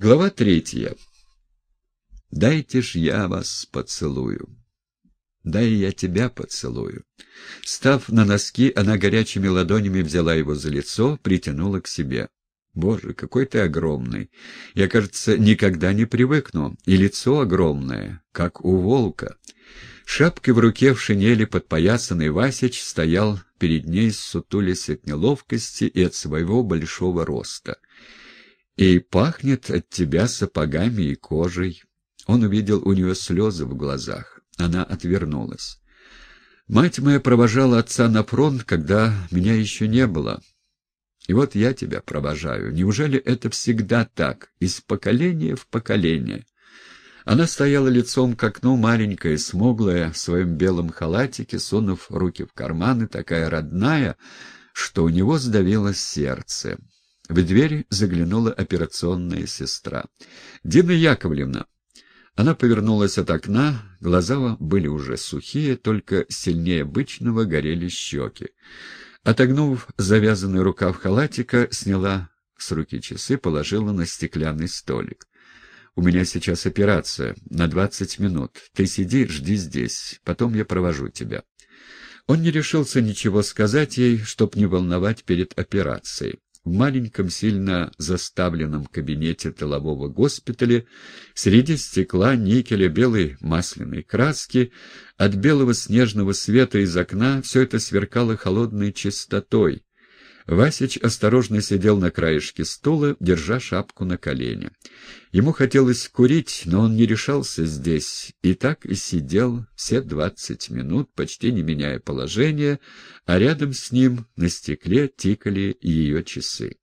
Глава третья. «Дайте ж я вас поцелую». «Дай я тебя поцелую». Став на носки, она горячими ладонями взяла его за лицо, притянула к себе. «Боже, какой ты огромный! Я, кажется, никогда не привыкну. И лицо огромное, как у волка». Шапкой в руке в шинели подпоясанный Васич стоял перед ней, сутулясь от неловкости и от своего большого роста и пахнет от тебя сапогами и кожей. Он увидел у нее слезы в глазах. Она отвернулась. Мать моя провожала отца на фронт, когда меня еще не было. И вот я тебя провожаю. Неужели это всегда так, из поколения в поколение? Она стояла лицом к окну, маленькая, смуглая, в своем белом халатике, сунув руки в карманы, такая родная, что у него сдавилось сердце. В дверь заглянула операционная сестра. «Дина Яковлевна!» Она повернулась от окна, глаза были уже сухие, только сильнее обычного горели щеки. Отогнув завязанный рукав халатика, сняла с руки часы, положила на стеклянный столик. «У меня сейчас операция, на двадцать минут. Ты сиди, жди здесь, потом я провожу тебя». Он не решился ничего сказать ей, чтоб не волновать перед операцией. В маленьком, сильно заставленном кабинете тылового госпиталя среди стекла, никеля, белой масляной краски, от белого снежного света из окна все это сверкало холодной чистотой, Васич осторожно сидел на краешке стула, держа шапку на колене. Ему хотелось курить, но он не решался здесь, и так и сидел все двадцать минут, почти не меняя положения, а рядом с ним на стекле тикали ее часы.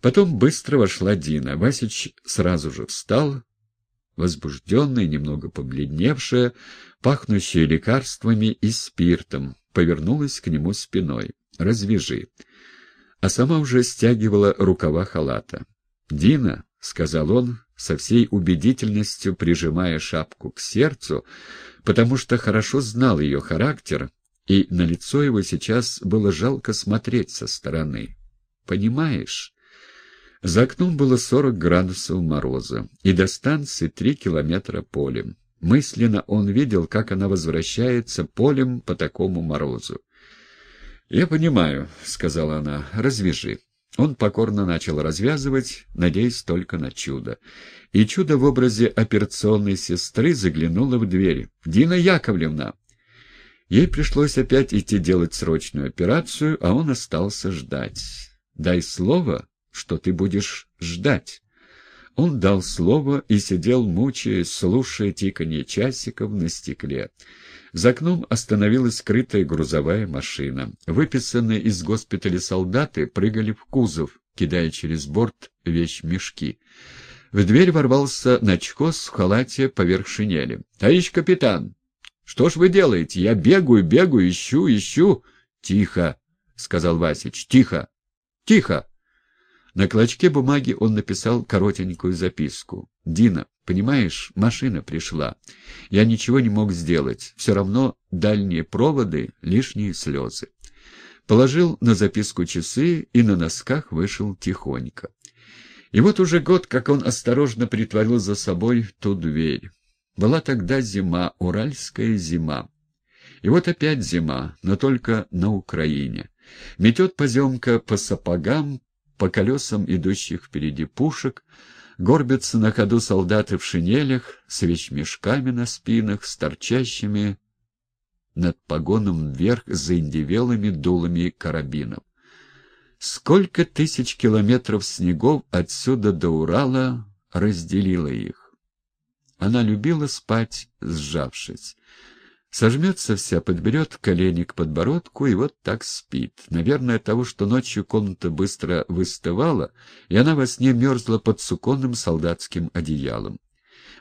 Потом быстро вошла Дина. Васич сразу же встал, возбужденная, немного побледневшая, пахнущая лекарствами и спиртом, повернулась к нему спиной. «Развяжи» а сама уже стягивала рукава халата. «Дина», — сказал он, со всей убедительностью прижимая шапку к сердцу, потому что хорошо знал ее характер, и на лицо его сейчас было жалко смотреть со стороны. «Понимаешь?» За окном было сорок градусов мороза, и до станции три километра полем. Мысленно он видел, как она возвращается полем по такому морозу. «Я понимаю», — сказала она, — «развяжи». Он покорно начал развязывать, надеясь только на чудо. И чудо в образе операционной сестры заглянуло в дверь. «Дина Яковлевна!» Ей пришлось опять идти делать срочную операцию, а он остался ждать. «Дай слово, что ты будешь ждать». Он дал слово и сидел, мучаясь, слушая тиканье часиков на стекле. За окном остановилась скрытая грузовая машина. Выписанные из госпиталя солдаты прыгали в кузов, кидая через борт вещмешки. В дверь ворвался Начкос в халате поверх шинели. — Товарищ капитан! Что ж вы делаете? Я бегаю, бегаю, ищу, ищу. — Тихо! — сказал Васич. — Тихо! Тихо! На клочке бумаги он написал коротенькую записку. «Дина, понимаешь, машина пришла. Я ничего не мог сделать. Все равно дальние проводы — лишние слезы». Положил на записку часы и на носках вышел тихонько. И вот уже год, как он осторожно притворил за собой ту дверь. Была тогда зима, уральская зима. И вот опять зима, но только на Украине. Метет поземка по сапогам, по колесам идущих впереди пушек, горбятся на ходу солдаты в шинелях, с вещмешками на спинах, с торчащими над погоном вверх заиндевелыми дулами карабинов. Сколько тысяч километров снегов отсюда до Урала разделило их. Она любила спать, сжавшись. Сожмется вся, подберет колени к подбородку и вот так спит. Наверное, от того, что ночью комната быстро выстывала, и она во сне мерзла под суконным солдатским одеялом.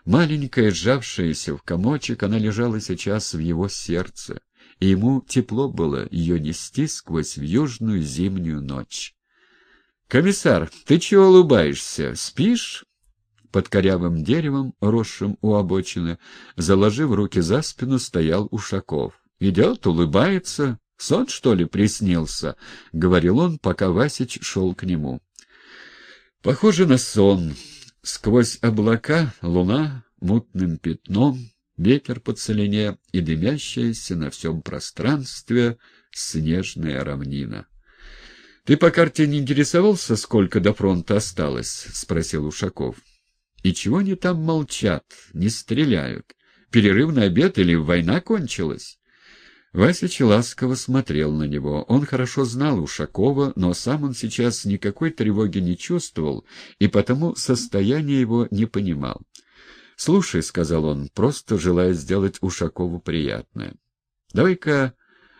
Маленькая, сжавшаяся в комочек, она лежала сейчас в его сердце, и ему тепло было ее нести сквозь южную зимнюю ночь. «Комиссар, ты чего улыбаешься? Спишь?» Под корявым деревом, росшим у обочины, заложив руки за спину, стоял Ушаков. «Идет, улыбается. Сон, что ли, приснился?» — говорил он, пока Васич шел к нему. «Похоже на сон». Сквозь облака луна мутным пятном, ветер по целине и дымящаяся на всем пространстве снежная равнина. — Ты по карте не интересовался, сколько до фронта осталось? — спросил Ушаков. — И чего они там молчат, не стреляют? Перерыв на обед или война кончилась? Васич ласково смотрел на него. Он хорошо знал Ушакова, но сам он сейчас никакой тревоги не чувствовал и потому состояние его не понимал. «Слушай», — сказал он, просто желая сделать Ушакову приятное, — «давай-ка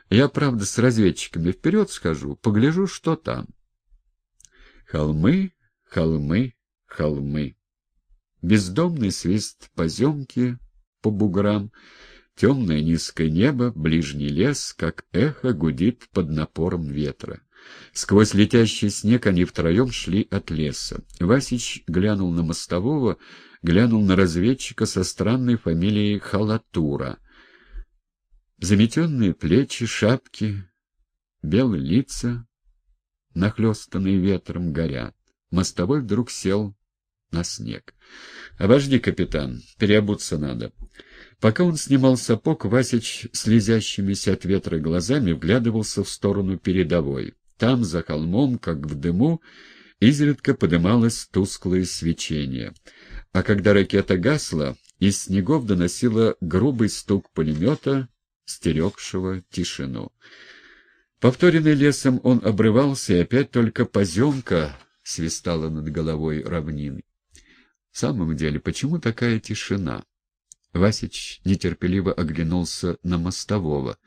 я, правда, с разведчиками вперед схожу, погляжу, что там». Холмы, холмы, холмы. Бездомный свист поземки по буграм — Темное низкое небо, ближний лес, как эхо гудит под напором ветра. Сквозь летящий снег они втроем шли от леса. Васич глянул на мостового, глянул на разведчика со странной фамилией Халатура. Заметенные плечи, шапки, белые лица, нахлестанные ветром, горят. Мостовой вдруг сел на снег. — Обожди, капитан, переобуться надо. Пока он снимал сапог, Васич слезящимися от ветра глазами вглядывался в сторону передовой. Там, за холмом, как в дыму, изредка подымалось тусклое свечение. А когда ракета гасла, из снегов доносило грубый стук пулемета, стерегшего тишину. Повторенный лесом он обрывался, и опять только поземка свистала над головой равнины. В самом деле, почему такая тишина? Васич нетерпеливо оглянулся на мостового.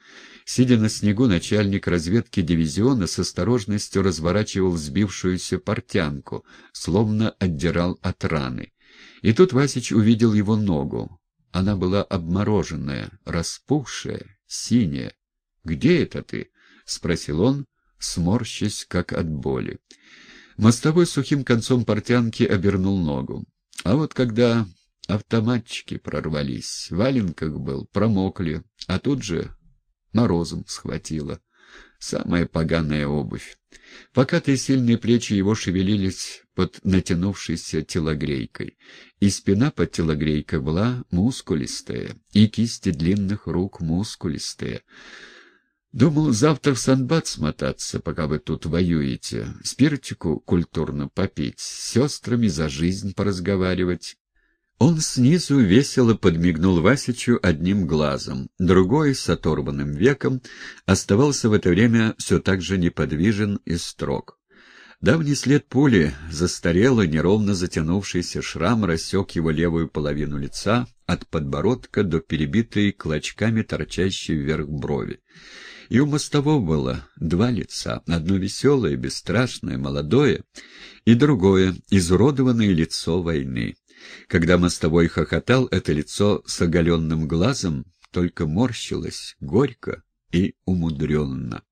Сидя на снегу, начальник разведки дивизиона с осторожностью разворачивал сбившуюся портянку, словно отдирал от раны. И тут Васич увидел его ногу. Она была обмороженная, распухшая, синяя. «Где это ты?» — спросил он, сморщась, как от боли. Мостовой сухим концом портянки обернул ногу. А вот когда Автоматчики прорвались. В валенках был, промокли, а тут же морозом схватило. Самая поганая обувь. Покатые сильные плечи его шевелились под натянувшейся телогрейкой, и спина под телогрейкой была мускулистая, и кисти длинных рук мускулистые. Думал завтра в Санбат смотаться, пока вы тут воюете, спиртику культурно попить, с сестрами за жизнь поразговаривать. Он снизу весело подмигнул Васичу одним глазом, другой, с оторванным веком, оставался в это время все так же неподвижен и строг. Давний след пули, застарелый, неровно затянувшийся шрам рассек его левую половину лица от подбородка до перебитой клочками торчащей вверх брови. И у мостового было два лица, одно веселое, бесстрашное, молодое, и другое, изуродованное лицо войны. Когда мостовой хохотал, это лицо с оголенным глазом только морщилось горько и умудренно.